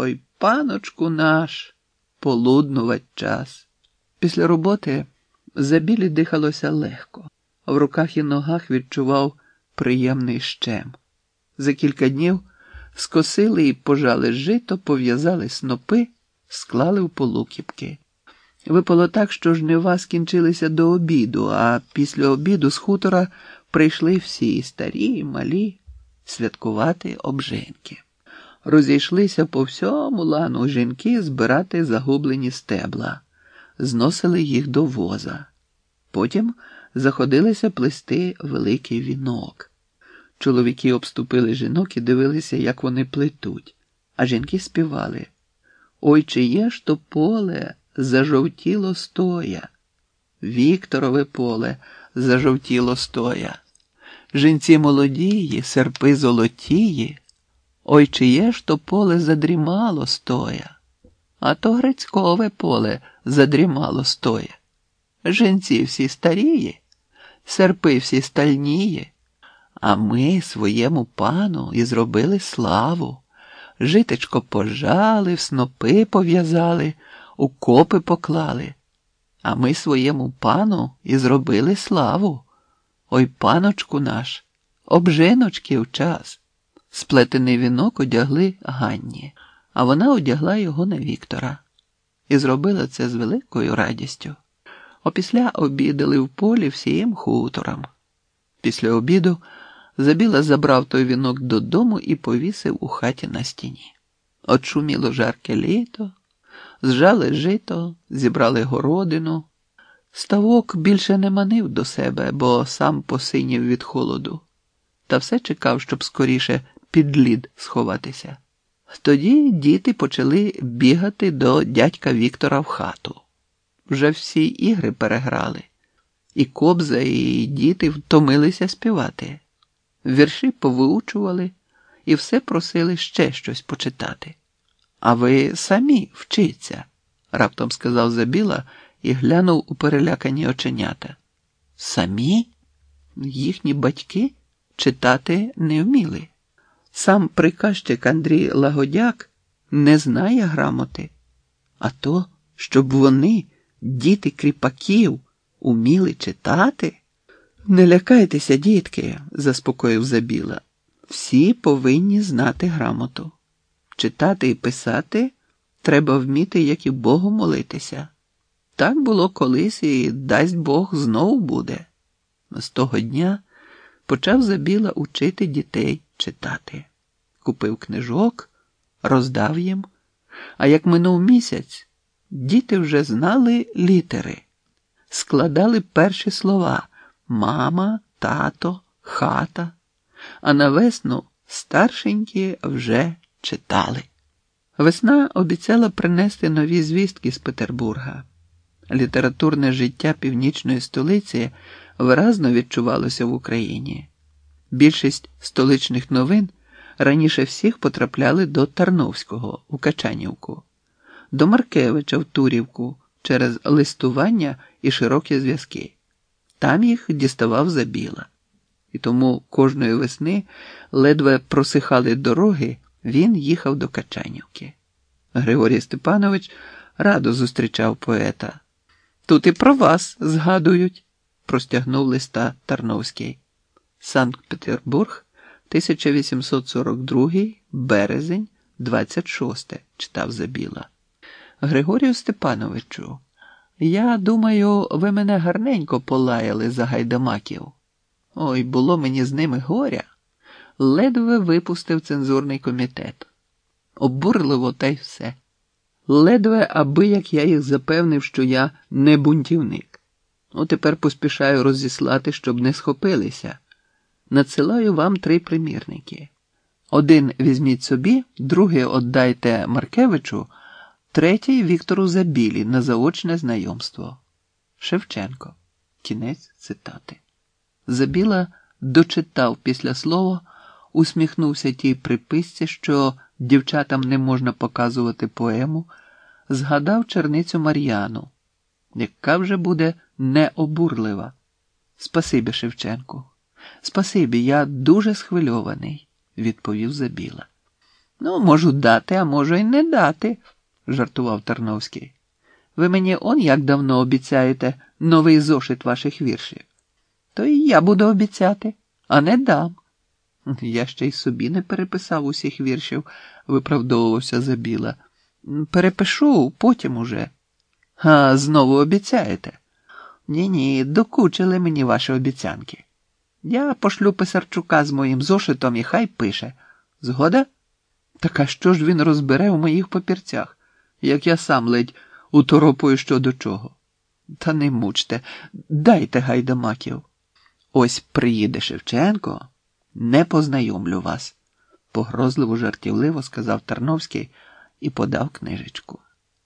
Ой, паночку наш, полуднувать час. Після роботи забілі дихалося легко, в руках і ногах відчував приємний щем. За кілька днів скосили і пожали жито, пов'язали снопи, склали в полукіпки. Випало так, що жнива скінчилися до обіду, а після обіду з хутора прийшли всі старі і малі святкувати обжинки. Розійшлися по всьому лану жінки збирати загублені стебла, зносили їх до воза. Потім заходилися плести великий вінок. Чоловіки обступили жінок і дивилися, як вони плетуть, а жінки співали Ой, чиє ж то поле зажовтіло стоя. Вікторове поле зажовтіло стоя. Жінці молодії, серпи золотії. Ой, чиє ж то поле задрімало стоя, а то грецькове поле задрімало стоя. Жінці всі старіє, серпи всі стальніє, а ми своєму пану і зробили славу. Житечко пожали, в снопи пов'язали, у копи поклали, а ми своєму пану і зробили славу. Ой, паночку наш, обжиночки в час. Сплетений вінок одягли Ганні, а вона одягла його на Віктора і зробила це з великою радістю. Опісля обідали в полі всім хутором. Після обіду Забіла забрав той вінок додому і повісив у хаті на стіні. Очуміло жарке літо, зжали жито, зібрали городину. Ставок більше не манив до себе, бо сам посинів від холоду, та все чекав, щоб скоріше під лід сховатися. Тоді діти почали бігати до дядька Віктора в хату. Вже всі ігри переграли, і кобза, і діти втомилися співати. Вірші повиучували і все просили ще щось почитати. А ви самі вчіться, раптом сказав Забіла і глянув у перелякані оченята. Самі? Їхні батьки читати не вміли. Сам приказчик Андрій Лагодяк не знає грамоти, а то, щоб вони, діти кріпаків, уміли читати. Не лякайтеся, дітки, заспокоїв Забіла. Всі повинні знати грамоту. Читати і писати треба вміти, як і Богу молитися. Так було колись і дасть Бог знову буде. З того дня почав Забіла учити дітей читати. Купив книжок, роздав їм. А як минув місяць, діти вже знали літери, складали перші слова мама, тато, хата, а на весну старшенькі вже читали. Весна обіцяла принести нові звістки з Петербурга. Літературне життя північної столиці виразно відчувалося в Україні. Більшість столичних новин раніше всіх потрапляли до Тарновського у Качанівку, до Маркевича в Турівку через листування і широкі зв'язки. Там їх діставав забіла. І тому кожної весни ледве просихали дороги, він їхав до Качанівки. Григорій Степанович радо зустрічав поета. Тут і про вас згадують, простягнув листа Тарновський. Санкт Петербург, 1842 березень, 26, читав Забіла. Григорію Степановичу. Я думаю, ви мене гарненько полаяли за гайдамаків. Ой, було мені з ними горя. Ледве випустив цензурний комітет. Обурливо та й все. Ледве, аби як я їх запевнив, що я не бунтівник. О, тепер поспішаю розіслати, щоб не схопилися. Надсилаю вам три примірники. Один візьміть собі, другий отдайте Маркевичу. Третій Віктору Забілі на заочне знайомство. Шевченко. Кінець цитати. Забіла дочитав після слова, усміхнувся тій приписці, що дівчатам не можна показувати поему, згадав черницю Мар'яну, яка вже буде необурлива. Спасибі, Шевченку. Спасибі, я дуже схвильований, відповів Забіла. Ну, можу дати, а можу й не дати, жартував Тарновський. Ви мені он як давно обіцяєте новий зошит ваших віршів. То і я буду обіцяти, а не дам. Я ще й собі не переписав усіх віршів, виправдовувався Забіла. Перепишу потім уже. А знову обіцяєте? Ні, ні, докучили мені ваші обіцянки. Я пошлю Писарчука з моїм зошитом і хай пише. Згода? Так а що ж він розбере у моїх папірцях, як я сам ледь уторопую що до чого? Та не мучте, дайте гайдамаків. Ось приїде Шевченко, не познайомлю вас, погрозливо жартівливо сказав Тарновський і подав книжечку.